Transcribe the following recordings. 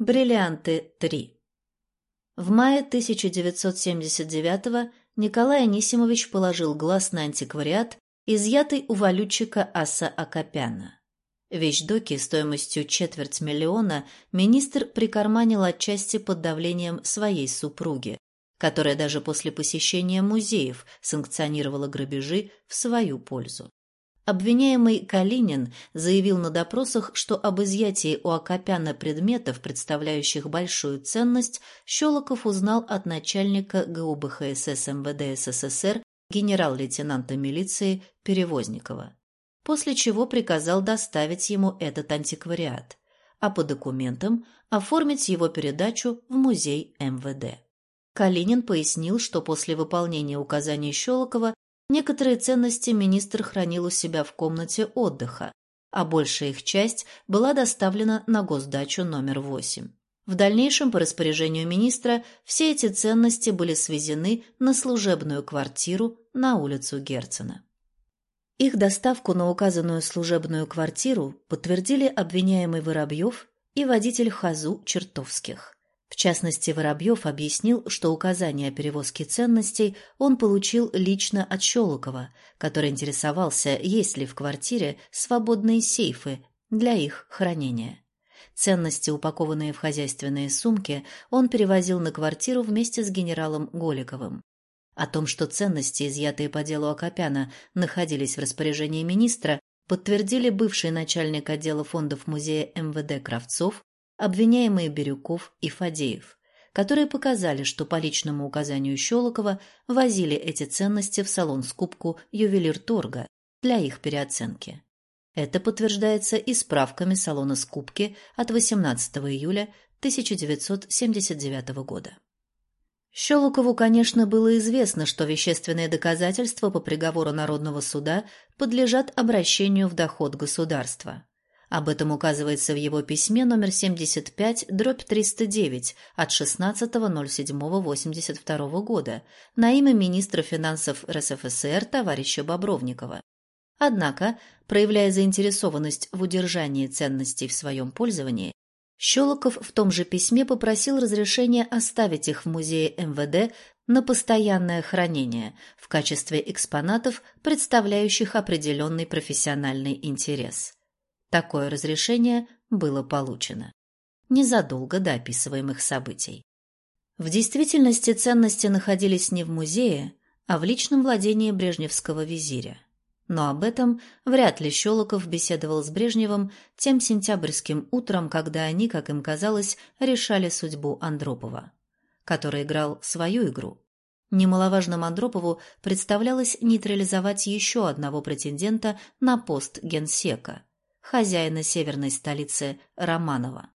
Бриллианты 3 В мае 1979 Николай Анисимович положил глаз на антиквариат, изъятый у валютчика Аса Акопяна. Вещдоки стоимостью четверть миллиона министр прикарманил отчасти под давлением своей супруги, которая даже после посещения музеев санкционировала грабежи в свою пользу. Обвиняемый Калинин заявил на допросах, что об изъятии у Акопяна предметов, представляющих большую ценность, Щелоков узнал от начальника ГУБХСС МВД СССР генерал-лейтенанта милиции Перевозникова, после чего приказал доставить ему этот антиквариат, а по документам оформить его передачу в музей МВД. Калинин пояснил, что после выполнения указаний Щелокова Некоторые ценности министр хранил у себя в комнате отдыха, а большая их часть была доставлена на госдачу номер 8. В дальнейшем, по распоряжению министра, все эти ценности были свезены на служебную квартиру на улицу Герцена. Их доставку на указанную служебную квартиру подтвердили обвиняемый Воробьев и водитель Хазу Чертовских. В частности, Воробьев объяснил, что указание о перевозке ценностей он получил лично от Щелокова, который интересовался, есть ли в квартире свободные сейфы для их хранения. Ценности, упакованные в хозяйственные сумки, он перевозил на квартиру вместе с генералом Голиковым. О том, что ценности, изъятые по делу Акопяна, находились в распоряжении министра, подтвердили бывший начальник отдела фондов музея МВД Кравцов обвиняемые Бирюков и Фадеев, которые показали, что по личному указанию Щелокова возили эти ценности в салон скупку ювелир торга для их переоценки. Это подтверждается и справками салона скупки от 18 июля 1979 года. Щелокову, конечно, было известно, что вещественные доказательства по приговору Народного суда подлежат обращению в доход государства. Об этом указывается в его письме номер 75, дробь 309 от 16.07.82 года на имя министра финансов РСФСР товарища Бобровникова. Однако, проявляя заинтересованность в удержании ценностей в своем пользовании, Щелоков в том же письме попросил разрешения оставить их в музее МВД на постоянное хранение в качестве экспонатов, представляющих определенный профессиональный интерес. Такое разрешение было получено незадолго до описываемых событий. В действительности ценности находились не в музее, а в личном владении брежневского визиря. Но об этом вряд ли Щелоков беседовал с Брежневым тем сентябрьским утром, когда они, как им казалось, решали судьбу Андропова, который играл свою игру. Немаловажным Андропову представлялось нейтрализовать еще одного претендента на пост генсека – хозяина северной столицы Романова.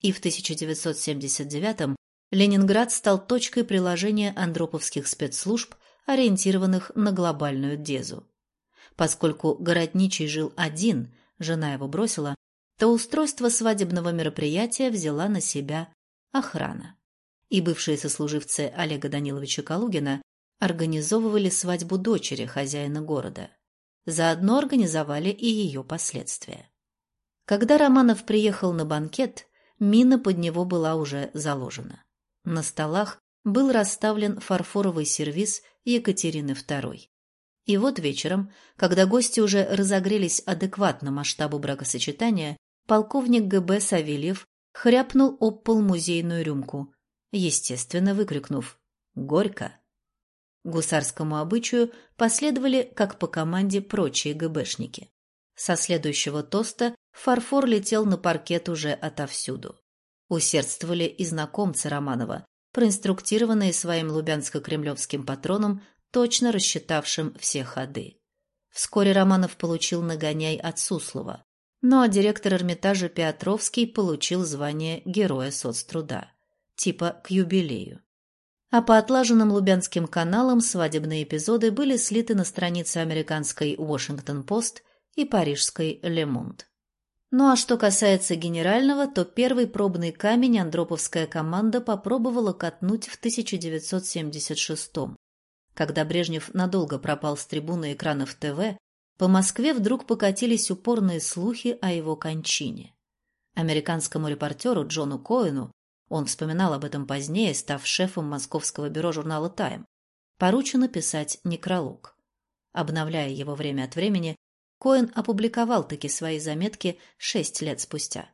И в 1979-м Ленинград стал точкой приложения андроповских спецслужб, ориентированных на глобальную дезу. Поскольку городничий жил один, жена его бросила, то устройство свадебного мероприятия взяла на себя охрана. И бывшие сослуживцы Олега Даниловича Калугина организовывали свадьбу дочери хозяина города – Заодно организовали и ее последствия. Когда Романов приехал на банкет, мина под него была уже заложена. На столах был расставлен фарфоровый сервиз Екатерины II. И вот вечером, когда гости уже разогрелись адекватно масштабу бракосочетания, полковник ГБ Савельев хряпнул об пол музейную рюмку, естественно выкрикнув «Горько!». Гусарскому обычаю последовали, как по команде, прочие ГБшники. Со следующего тоста фарфор летел на паркет уже отовсюду. Усердствовали и знакомцы Романова, проинструктированные своим лубянско-кремлевским патроном, точно рассчитавшим все ходы. Вскоре Романов получил нагоняй от Суслова, ну а директор Эрмитажа Петровский получил звание Героя соцтруда, типа к юбилею а по отлаженным Лубянским каналам свадебные эпизоды были слиты на странице американской «Вашингтон-Пост» и парижской «Ле Монд». Ну а что касается генерального, то первый пробный камень андроповская команда попробовала катнуть в 1976 -м. Когда Брежнев надолго пропал с трибуны экранов ТВ, по Москве вдруг покатились упорные слухи о его кончине. Американскому репортеру Джону Коэну, он вспоминал об этом позднее, став шефом московского бюро журнала «Тайм», поручено писать некролог. Обновляя его время от времени, Коэн опубликовал таки свои заметки шесть лет спустя.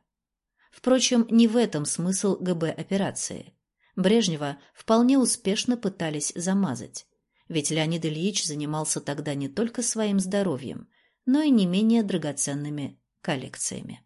Впрочем, не в этом смысл ГБ-операции. Брежнева вполне успешно пытались замазать, ведь Леонид Ильич занимался тогда не только своим здоровьем, но и не менее драгоценными коллекциями.